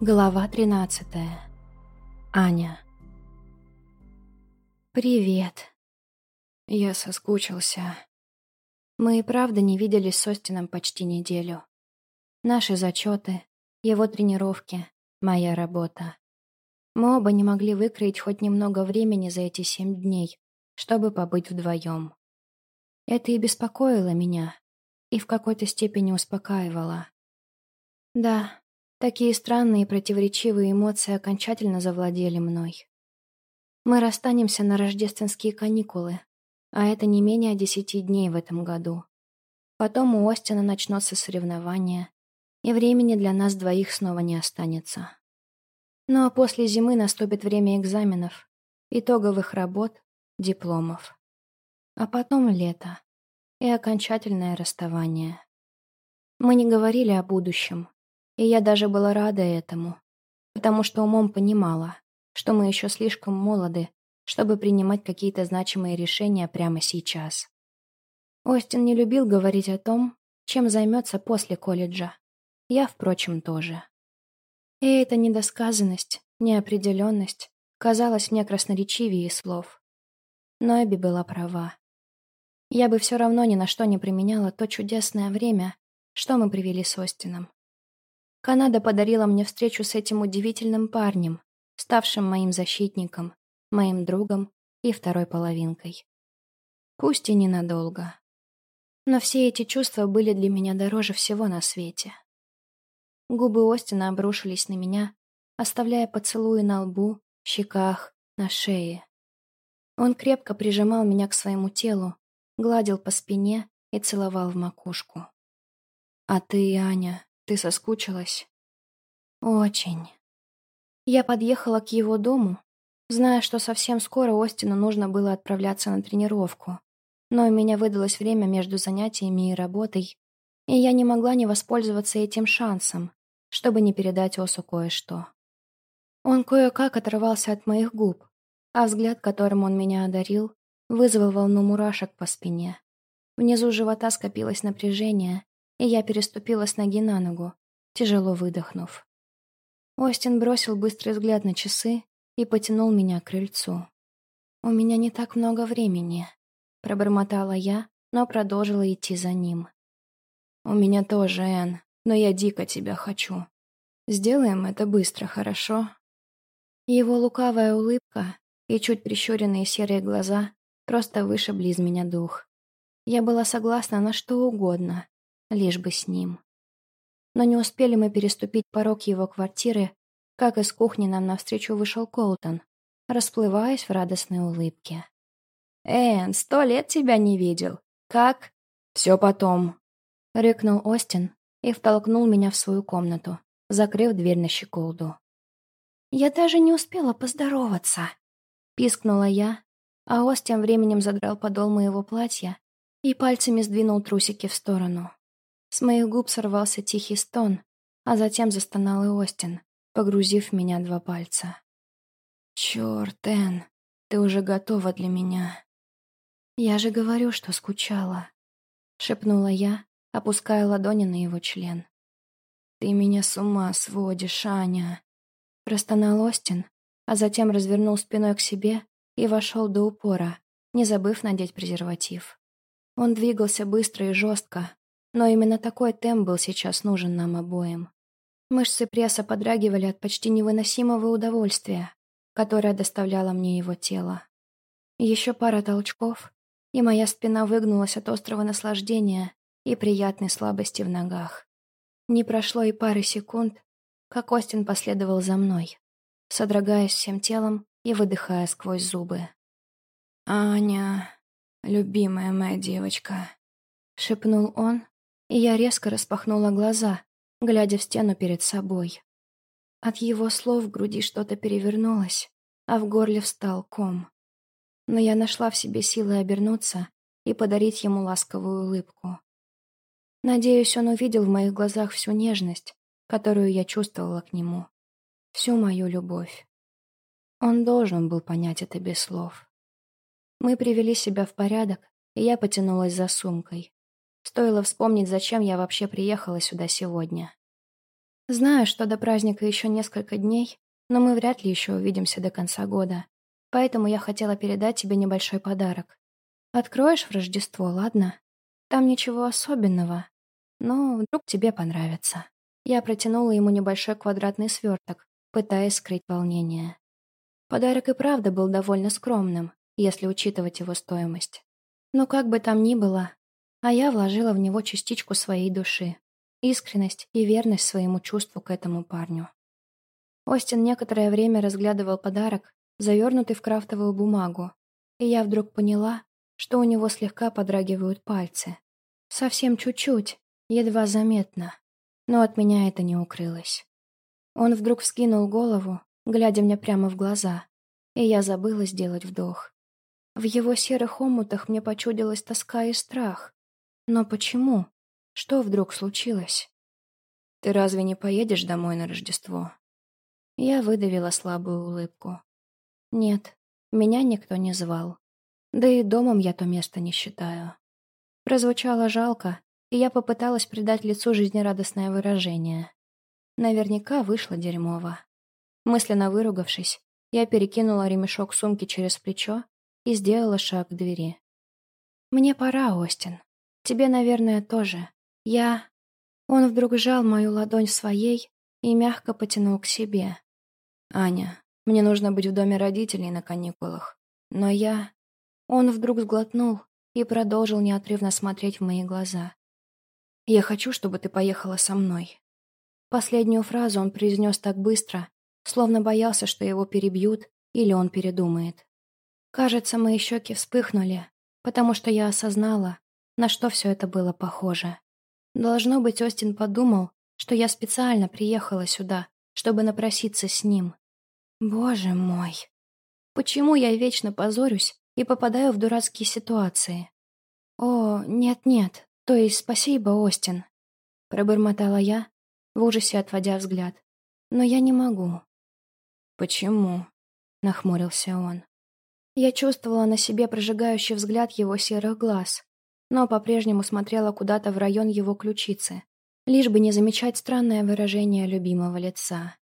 Глава 13. Аня. «Привет». Я соскучился. Мы и правда не виделись с Остином почти неделю. Наши зачеты, его тренировки, моя работа. Мы оба не могли выкроить хоть немного времени за эти семь дней, чтобы побыть вдвоем. Это и беспокоило меня, и в какой-то степени успокаивало. Да, Такие странные и противоречивые эмоции окончательно завладели мной. Мы расстанемся на рождественские каникулы, а это не менее десяти дней в этом году. Потом у Остина начнутся соревнования, и времени для нас двоих снова не останется. Ну а после зимы наступит время экзаменов, итоговых работ, дипломов. А потом лето и окончательное расставание. Мы не говорили о будущем, и я даже была рада этому, потому что умом понимала, что мы еще слишком молоды, чтобы принимать какие-то значимые решения прямо сейчас. Остин не любил говорить о том, чем займется после колледжа. Я, впрочем, тоже. И эта недосказанность, неопределенность казалась мне красноречивее слов. Но Эбби была права. Я бы все равно ни на что не применяла то чудесное время, что мы привели с Остином. Канада подарила мне встречу с этим удивительным парнем, ставшим моим защитником, моим другом и второй половинкой. Пусть и ненадолго. Но все эти чувства были для меня дороже всего на свете. Губы Остина обрушились на меня, оставляя поцелуи на лбу, щеках, на шее. Он крепко прижимал меня к своему телу, гладил по спине и целовал в макушку. «А ты, Аня, ты соскучилась? Очень. Я подъехала к его дому, зная, что совсем скоро Остину нужно было отправляться на тренировку. Но у меня выдалось время между занятиями и работой, и я не могла не воспользоваться этим шансом, чтобы не передать Осу кое-что. Он кое-как оторвался от моих губ, а взгляд, которым он меня одарил, вызвал волну мурашек по спине. Внизу живота скопилось напряжение, и я переступила с ноги на ногу, тяжело выдохнув. Остин бросил быстрый взгляд на часы и потянул меня к крыльцу. «У меня не так много времени», — пробормотала я, но продолжила идти за ним. «У меня тоже, Энн, но я дико тебя хочу. Сделаем это быстро, хорошо?» Его лукавая улыбка и чуть прищуренные серые глаза просто вышибли из меня дух. Я была согласна на что угодно, лишь бы с ним. Но не успели мы переступить порог его квартиры, как из кухни нам навстречу вышел Колтон, расплываясь в радостной улыбке. «Эн, сто лет тебя не видел. Как?» «Все потом», — рыкнул Остин и втолкнул меня в свою комнату, закрыв дверь на щеколду. «Я даже не успела поздороваться», — пискнула я, а Ост тем временем задрал подол моего платья и пальцами сдвинул трусики в сторону. С моих губ сорвался тихий стон, а затем застонал и Остин, погрузив в меня два пальца. «Чёрт, Энн, ты уже готова для меня». «Я же говорю, что скучала», — шепнула я, опуская ладони на его член. «Ты меня с ума сводишь, Аня», — простонал Остин, а затем развернул спиной к себе и вошел до упора, не забыв надеть презерватив. Он двигался быстро и жестко, но именно такой темп был сейчас нужен нам обоим. Мышцы пресса подрагивали от почти невыносимого удовольствия, которое доставляло мне его тело. Еще пара толчков, и моя спина выгнулась от острого наслаждения и приятной слабости в ногах. Не прошло и пары секунд, как Остин последовал за мной, содрогаясь всем телом и выдыхая сквозь зубы. «Аня, любимая моя девочка», — шепнул он, и я резко распахнула глаза, глядя в стену перед собой. От его слов в груди что-то перевернулось, а в горле встал ком. Но я нашла в себе силы обернуться и подарить ему ласковую улыбку. Надеюсь, он увидел в моих глазах всю нежность, которую я чувствовала к нему, всю мою любовь. Он должен был понять это без слов. Мы привели себя в порядок, и я потянулась за сумкой. Стоило вспомнить, зачем я вообще приехала сюда сегодня. Знаю, что до праздника еще несколько дней, но мы вряд ли еще увидимся до конца года. Поэтому я хотела передать тебе небольшой подарок. Откроешь в Рождество, ладно? Там ничего особенного, но вдруг тебе понравится. Я протянула ему небольшой квадратный сверток, пытаясь скрыть волнение. Подарок и правда был довольно скромным, если учитывать его стоимость. Но как бы там ни было, а я вложила в него частичку своей души, искренность и верность своему чувству к этому парню. Остин некоторое время разглядывал подарок, завернутый в крафтовую бумагу, и я вдруг поняла, что у него слегка подрагивают пальцы. Совсем чуть-чуть, едва заметно, но от меня это не укрылось. Он вдруг вскинул голову, глядя мне прямо в глаза, и я забыла сделать вдох. В его серых омутах мне почудилась тоска и страх. Но почему? Что вдруг случилось? «Ты разве не поедешь домой на Рождество?» Я выдавила слабую улыбку. «Нет, меня никто не звал. Да и домом я то место не считаю». Прозвучало жалко, и я попыталась придать лицу жизнерадостное выражение. Наверняка вышло дерьмово. Мысленно выругавшись, я перекинула ремешок сумки через плечо и сделала шаг к двери. «Мне пора, Остин. Тебе, наверное, тоже. Я...» Он вдруг сжал мою ладонь своей и мягко потянул к себе. «Аня, мне нужно быть в доме родителей на каникулах. Но я...» Он вдруг сглотнул и продолжил неотрывно смотреть в мои глаза. «Я хочу, чтобы ты поехала со мной». Последнюю фразу он произнес так быстро, словно боялся, что его перебьют или он передумает. Кажется, мои щеки вспыхнули, потому что я осознала, на что все это было похоже. Должно быть, Остин подумал, что я специально приехала сюда, чтобы напроситься с ним. Боже мой. Почему я вечно позорюсь и попадаю в дурацкие ситуации? О, нет-нет, то есть спасибо, Остин. Пробормотала я, в ужасе отводя взгляд. Но я не могу. «Почему?» — нахмурился он. Я чувствовала на себе прожигающий взгляд его серых глаз, но по-прежнему смотрела куда-то в район его ключицы, лишь бы не замечать странное выражение любимого лица.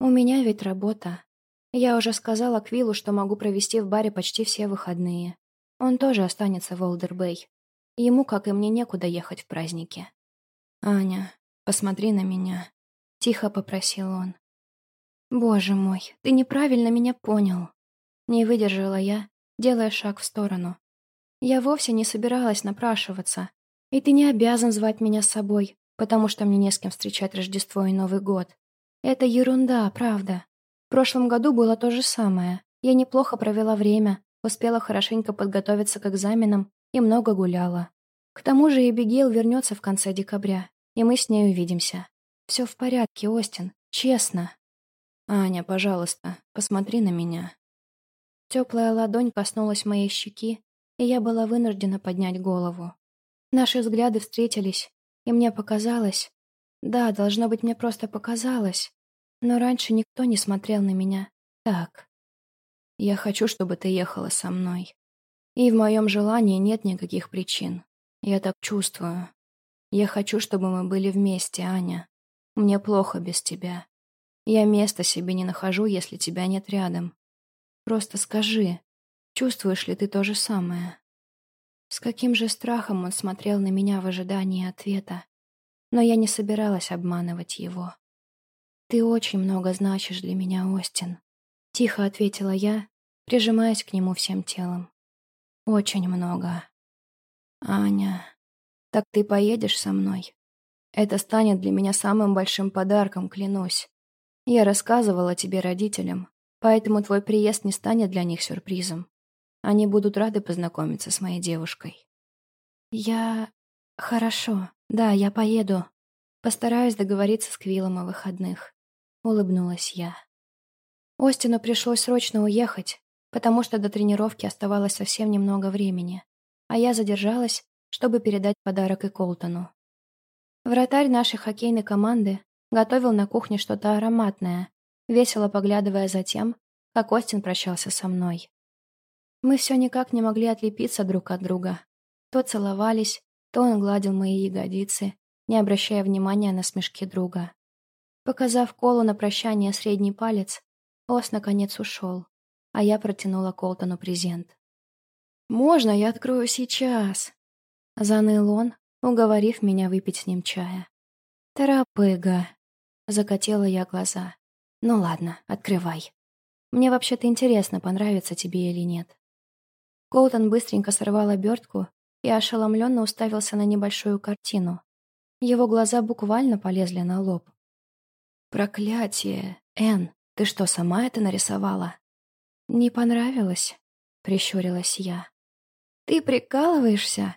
«У меня ведь работа. Я уже сказала Квиллу, что могу провести в баре почти все выходные. Он тоже останется в Олдербей. Ему, как и мне, некуда ехать в праздники». «Аня, посмотри на меня», — тихо попросил он. «Боже мой, ты неправильно меня понял!» Не выдержала я, делая шаг в сторону. «Я вовсе не собиралась напрашиваться, и ты не обязан звать меня с собой, потому что мне не с кем встречать Рождество и Новый год. Это ерунда, правда. В прошлом году было то же самое. Я неплохо провела время, успела хорошенько подготовиться к экзаменам и много гуляла. К тому же Эбигейл вернется в конце декабря, и мы с ней увидимся. Все в порядке, Остин, честно». «Аня, пожалуйста, посмотри на меня». Теплая ладонь коснулась моей щеки, и я была вынуждена поднять голову. Наши взгляды встретились, и мне показалось... Да, должно быть, мне просто показалось. Но раньше никто не смотрел на меня так. Я хочу, чтобы ты ехала со мной. И в моем желании нет никаких причин. Я так чувствую. Я хочу, чтобы мы были вместе, Аня. Мне плохо без тебя. Я места себе не нахожу, если тебя нет рядом. Просто скажи, чувствуешь ли ты то же самое?» С каким же страхом он смотрел на меня в ожидании ответа. Но я не собиралась обманывать его. «Ты очень много значишь для меня, Остин», — тихо ответила я, прижимаясь к нему всем телом. «Очень много». «Аня, так ты поедешь со мной? Это станет для меня самым большим подарком, клянусь. Я рассказывала тебе родителям, поэтому твой приезд не станет для них сюрпризом. Они будут рады познакомиться с моей девушкой. Я... Хорошо. Да, я поеду. Постараюсь договориться с Квиллом о выходных. Улыбнулась я. Остину пришлось срочно уехать, потому что до тренировки оставалось совсем немного времени, а я задержалась, чтобы передать подарок и Колтону. Вратарь нашей хоккейной команды готовил на кухне что-то ароматное, весело поглядывая за тем, как Остин прощался со мной. Мы все никак не могли отлепиться друг от друга. То целовались, то он гладил мои ягодицы, не обращая внимания на смешки друга. Показав Колу на прощание средний палец, Ос наконец ушел, а я протянула Колтону презент. «Можно я открою сейчас?» Заныл он, уговорив меня выпить с ним чая. «Тарапыга!» Закатила я глаза. «Ну ладно, открывай. Мне вообще-то интересно, понравится тебе или нет». Колтон быстренько сорвал обертку и ошеломленно уставился на небольшую картину. Его глаза буквально полезли на лоб. «Проклятие! Энн, ты что, сама это нарисовала?» «Не понравилось?» — прищурилась я. «Ты прикалываешься?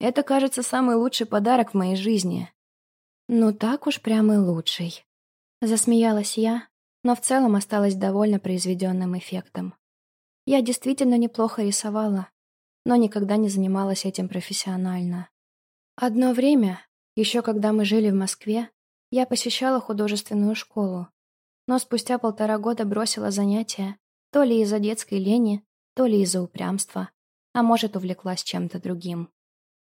Это, кажется, самый лучший подарок в моей жизни». «Ну так уж прям и лучший». Засмеялась я, но в целом осталась довольно произведенным эффектом. Я действительно неплохо рисовала, но никогда не занималась этим профессионально. Одно время, еще когда мы жили в Москве, я посещала художественную школу, но спустя полтора года бросила занятия, то ли из-за детской лени, то ли из-за упрямства, а может, увлеклась чем-то другим.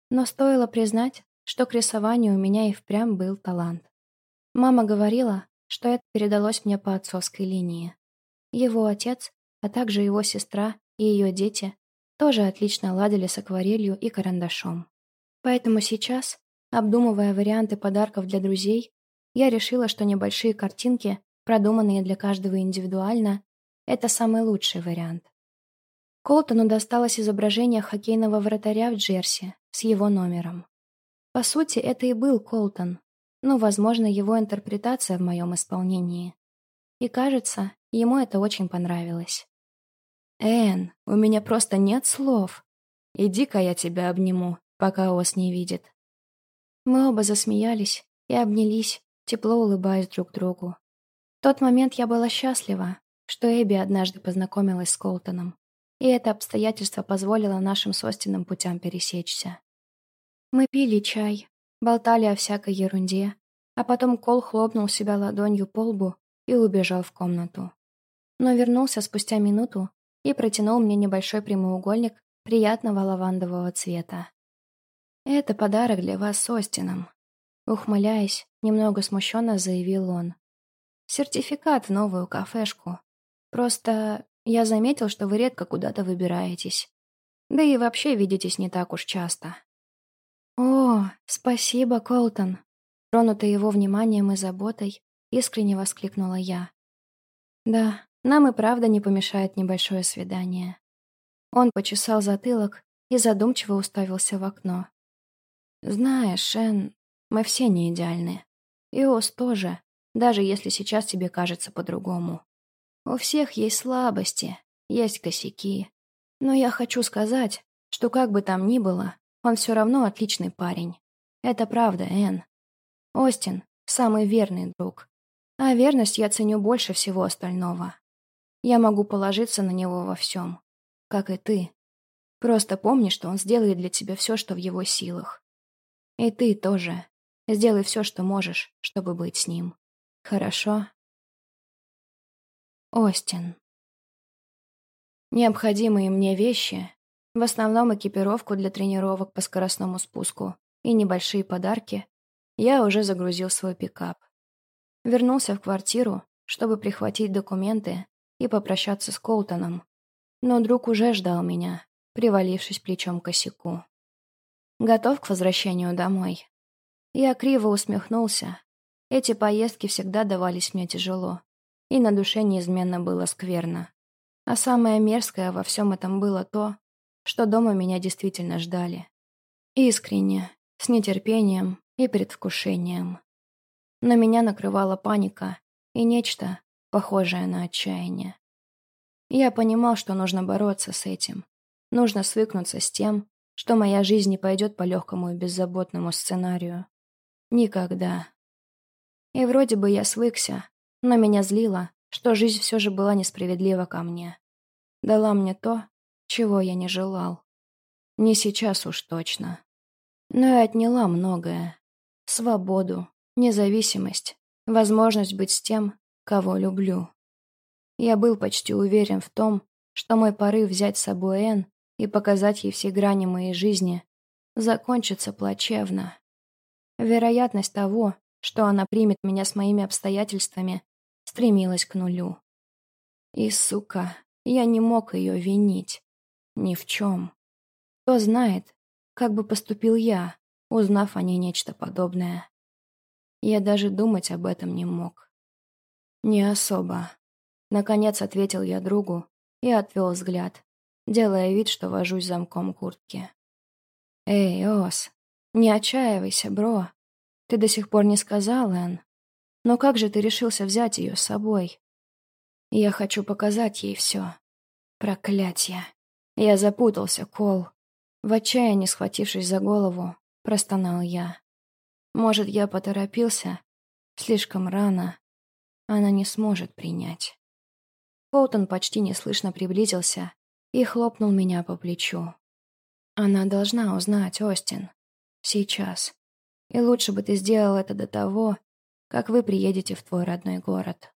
Но стоило признать, что к рисованию у меня и впрямь был талант. Мама говорила, что это передалось мне по отцовской линии. Его отец, а также его сестра и ее дети тоже отлично ладили с акварелью и карандашом. Поэтому сейчас, обдумывая варианты подарков для друзей, я решила, что небольшие картинки, продуманные для каждого индивидуально, это самый лучший вариант. Колтону досталось изображение хоккейного вратаря в Джерси с его номером. По сути, это и был Колтон, но, возможно, его интерпретация в моем исполнении. И кажется, ему это очень понравилось. «Энн, у меня просто нет слов. Иди-ка я тебя обниму, пока Ос не видит». Мы оба засмеялись и обнялись, тепло улыбаясь друг другу. В тот момент я была счастлива, что Эбби однажды познакомилась с Колтоном, и это обстоятельство позволило нашим с Остином путям пересечься. Мы пили чай, болтали о всякой ерунде, а потом Кол хлопнул себя ладонью по лбу и убежал в комнату. Но вернулся спустя минуту и протянул мне небольшой прямоугольник приятного лавандового цвета. «Это подарок для вас с Остином», — ухмыляясь, немного смущенно заявил он. «Сертификат в новую кафешку. Просто я заметил, что вы редко куда-то выбираетесь. Да и вообще видитесь не так уж часто». «О, спасибо, Колтон!» Тронутая его вниманием и заботой, искренне воскликнула я. «Да, нам и правда не помешает небольшое свидание. Он почесал затылок и задумчиво уставился в окно. «Знаешь, Шен, мы все не идеальны. И Ос тоже, даже если сейчас тебе кажется по-другому. У всех есть слабости, есть косяки. Но я хочу сказать, что как бы там ни было, он все равно отличный парень. Это правда, Энн. Остин — самый верный друг. А верность я ценю больше всего остального. Я могу положиться на него во всем. Как и ты. Просто помни, что он сделает для тебя все, что в его силах. И ты тоже. Сделай все, что можешь, чтобы быть с ним. Хорошо? Остин. Необходимые мне вещи, в основном экипировку для тренировок по скоростному спуску и небольшие подарки, я уже загрузил свой пикап. Вернулся в квартиру, чтобы прихватить документы и попрощаться с Колтоном. Но друг уже ждал меня, привалившись плечом к косяку. Готов к возвращению домой. Я криво усмехнулся. Эти поездки всегда давались мне тяжело, и на душе неизменно было скверно. А самое мерзкое во всем этом было то, что дома меня действительно ждали. Искренне, с нетерпением и предвкушением. Но меня накрывала паника и нечто, похожее на отчаяние. Я понимал, что нужно бороться с этим. Нужно свыкнуться с тем, что моя жизнь не пойдет по легкому и беззаботному сценарию. Никогда. И вроде бы я свыкся, но меня злило, что жизнь все же была несправедлива ко мне. Дала мне то, чего я не желал. Не сейчас уж точно. Но и отняла многое. Свободу, независимость, возможность быть с тем, кого люблю. Я был почти уверен в том, что мой порыв взять с собой Энн и показать ей все грани моей жизни закончится плачевно. Вероятность того, что она примет меня с моими обстоятельствами, стремилась к нулю. И, сука, я не мог ее винить. Ни в чем. Кто знает, как бы поступил я, узнав о ней нечто подобное. Я даже думать об этом не мог. Не особо. Наконец ответил я другу и отвел взгляд, делая вид, что вожусь замком куртки. «Эй, Ос, не отчаивайся, бро. Ты до сих пор не сказал, Энн. Но как же ты решился взять ее с собой? Я хочу показать ей все. Проклятье. Я запутался, Кол. В отчаянии, схватившись за голову, простонал я. Может, я поторопился? Слишком рано. Она не сможет принять. Коутон почти неслышно приблизился и хлопнул меня по плечу. Она должна узнать, Остин. Сейчас. И лучше бы ты сделал это до того, как вы приедете в твой родной город.